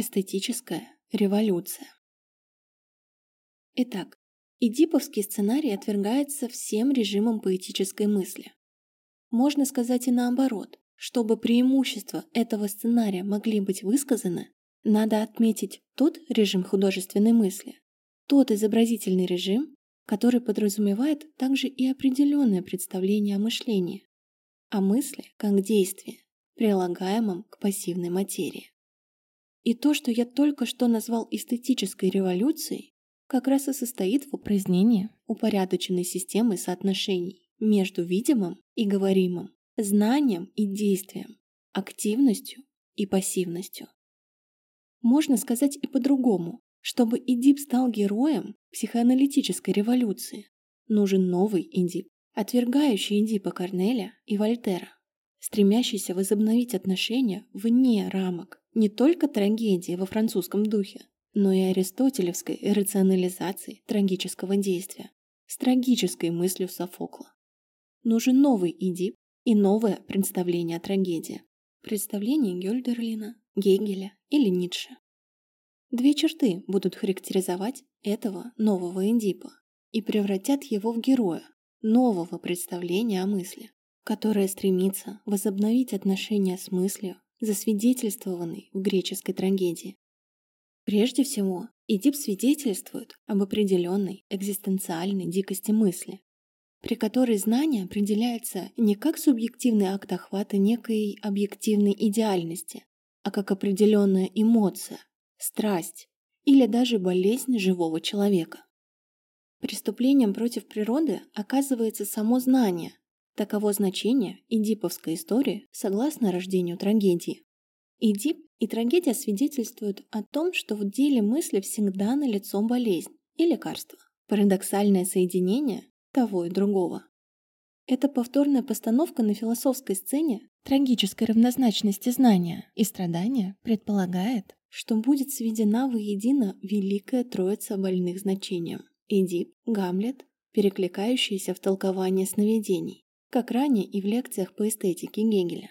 Эстетическая революция. Итак, Эдиповский сценарий отвергается всем режимом поэтической мысли. Можно сказать и наоборот. Чтобы преимущества этого сценария могли быть высказаны, надо отметить тот режим художественной мысли, тот изобразительный режим, который подразумевает также и определенное представление о мышлении, о мысли как действии, прилагаемом к пассивной материи. И то, что я только что назвал эстетической революцией, как раз и состоит в упразднении упорядоченной системы соотношений между видимым и говоримым, знанием и действием, активностью и пассивностью. Можно сказать и по-другому. Чтобы Эдип стал героем психоаналитической революции, нужен новый Эдип, отвергающий Эдипа Корнеля и Вольтера, стремящийся возобновить отношения вне рамок не только трагедии во французском духе, но и аристотелевской рационализации трагического действия с трагической мыслью Софокла. Нужен новый Эдип и новое представление о трагедии. Представление Гёльдерлина, Гегеля или Ницше. Две черты будут характеризовать этого нового Эдипа и превратят его в героя нового представления о мысли, которое стремится возобновить отношения с мыслью, засвидетельствованной в греческой трагедии. Прежде всего, Эдип свидетельствует об определенной экзистенциальной дикости мысли, при которой знание определяется не как субъективный акт охвата некой объективной идеальности, а как определенная эмоция, страсть или даже болезнь живого человека. Преступлением против природы оказывается само знание, таково значение эдиповской истории согласно рождению трагедии. Эдип и трагедия свидетельствуют о том, что в деле мысли всегда налицо болезнь и лекарство, парадоксальное соединение того и другого. Эта повторная постановка на философской сцене трагической равнозначности знания и страдания предполагает, что будет сведена воедино великая троица больных значением – Эдип, Гамлет, перекликающиеся в толковании сновидений, как ранее и в лекциях по эстетике Гегеля,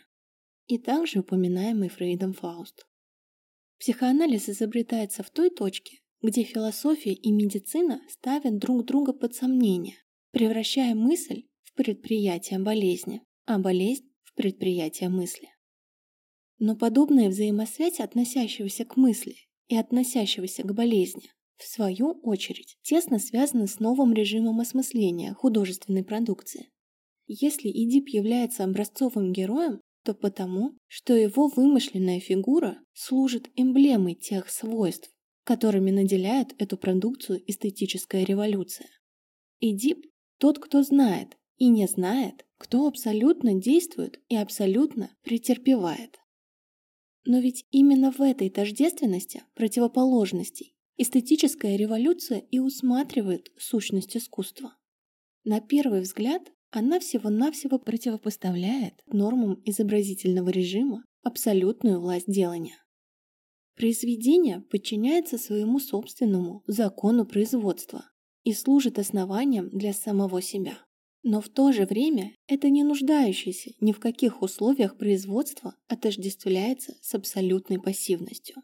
и также упоминаемый Фрейдом Фауст. Психоанализ изобретается в той точке, где философия и медицина ставят друг друга под сомнение, превращая мысль в предприятие болезни, а болезнь в предприятие мысли. Но подобная взаимосвязь относящегося к мысли и относящегося к болезни, в свою очередь, тесно связана с новым режимом осмысления художественной продукции. Если Эдип является образцовым героем, то потому, что его вымышленная фигура служит эмблемой тех свойств, которыми наделяет эту продукцию эстетическая революция. Эдип тот, кто знает и не знает, кто абсолютно действует и абсолютно претерпевает. Но ведь именно в этой тождественности противоположностей эстетическая революция и усматривает сущность искусства. На первый взгляд она всего-навсего противопоставляет нормам изобразительного режима абсолютную власть делания. Произведение подчиняется своему собственному закону производства, и служит основанием для самого себя. Но в то же время это не нуждающийся ни в каких условиях производства отождествляется с абсолютной пассивностью.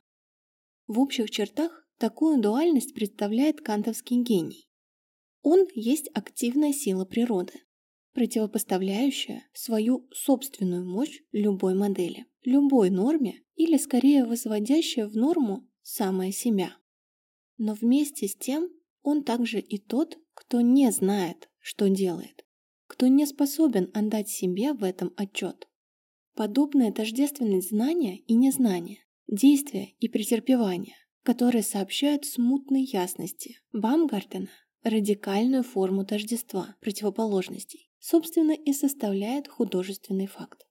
В общих чертах такую дуальность представляет кантовский гений. Он есть активная сила природы, противопоставляющая свою собственную мощь любой модели, любой норме или скорее возводящая в норму самое себя. Но вместе с тем он также и тот, кто не знает, что делает, кто не способен отдать себе в этом отчет. Подобная тождественность знания и незнания, действия и претерпевания, которые сообщают смутной ясности Бамгартена радикальную форму тождества противоположностей, собственно и составляет художественный факт.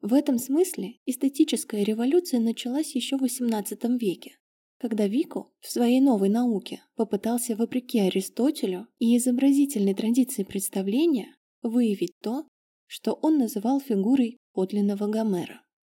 В этом смысле эстетическая революция началась еще в XVIII веке, когда Вику в своей новой науке попытался вопреки Аристотелю и изобразительной традиции представления выявить то, что он называл фигурой подлинного Гомера.